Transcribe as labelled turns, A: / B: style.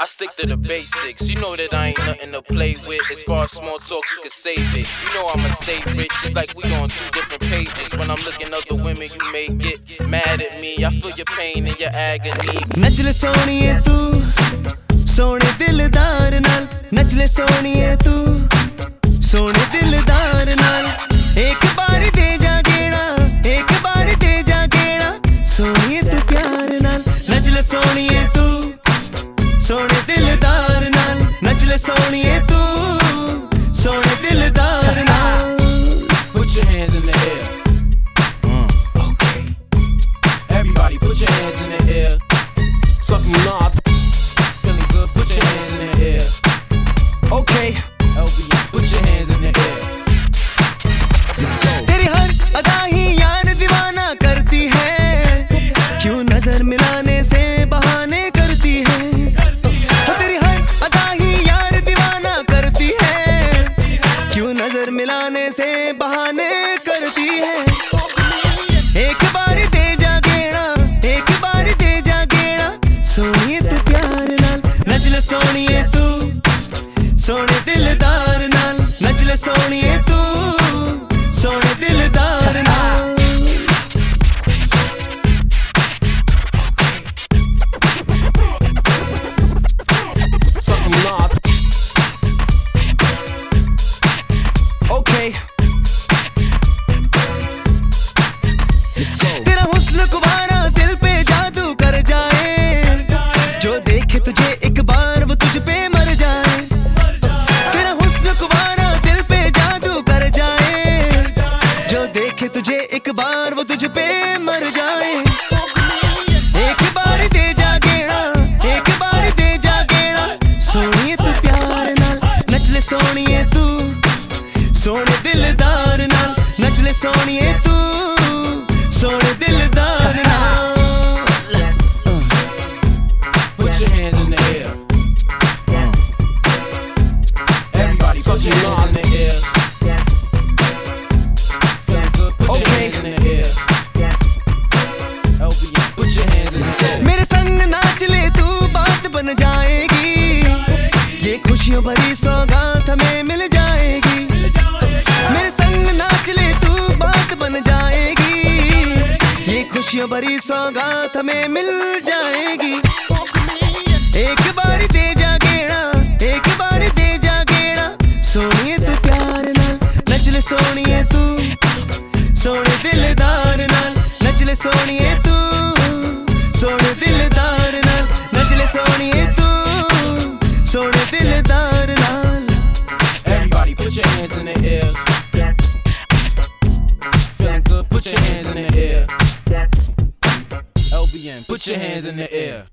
A: I stick to the basics. You know that I ain't nothing to play with. As far as small talk, you can save it. You know I'ma stay rich. It's like we on two different pages. When I'm looking other women, you may get mad at me. I feel your pain and your agony.
B: ਨਚਲੇ ਸੋਹਣੀਏ ਤੂੰ ਸੋਹਣੇ ਦਿਲਦਾਰ ਨਾਲ ਨਚਲੇ ਸੋਹਣੀਏ ਤੂੰ ਸੋਹਣੇ सोने दिलदार नाल नचले सोनिए तू सोने दिलदार नाल
A: Put your hands in the air.
B: okay
A: Everybody, put your hands in the air.
B: something not
A: Feeling good, put your hands in the air.
B: okay
A: LBM, put your hands in the air.
B: ਸੋਹਣੀਏ ਤੂੰ ਪਿਆਰ ਨਾਲ ਨੱਚ ਲੈ ਸੋਹਣੀਏ ਤੂੰ ਸੋਹਣੇ ਦਿਲਦਾਰ ਨਾਲ ਨੱਚ ਲੈ ਸੋਹਣੀਏ ਤੂੰ ਸੋਹਣੇ ਦਿਲਦਾਰ ਨਾਲ
C: Something not Okay Let's go
B: देखे एक बार वो तुझ पे मर जाए। तेरा हुस्न कुवारा दिल पे जादू कर जाए। जो देखे तुझे एक बार वो तुझ पे मर जाए। एक बार दे जा गेड़ा, एक बार दे जा गेड़ा। सोनिए तू प्यार नाल नचले सोनिए तू। सोने दिलदार नाल नचले सोनिए तू। बन जाएगी। ये खुशियों भरी सौगात हमें मिल जाएगी। मेरे संग नाच ले तू, बात बन जाएगी। ये खुशियों भरी सौगात हमें मिल जाएगी। एक बार दे जा गेड़ा, एक बार दे जा गेड़ा। सोनिए तू प्यार नाल, नचले सोनिए तू। सोने दिलदार नाल, नचले सोनिए
A: the air. Feeling good, put your hands in the air. LBM, put your hands in the air.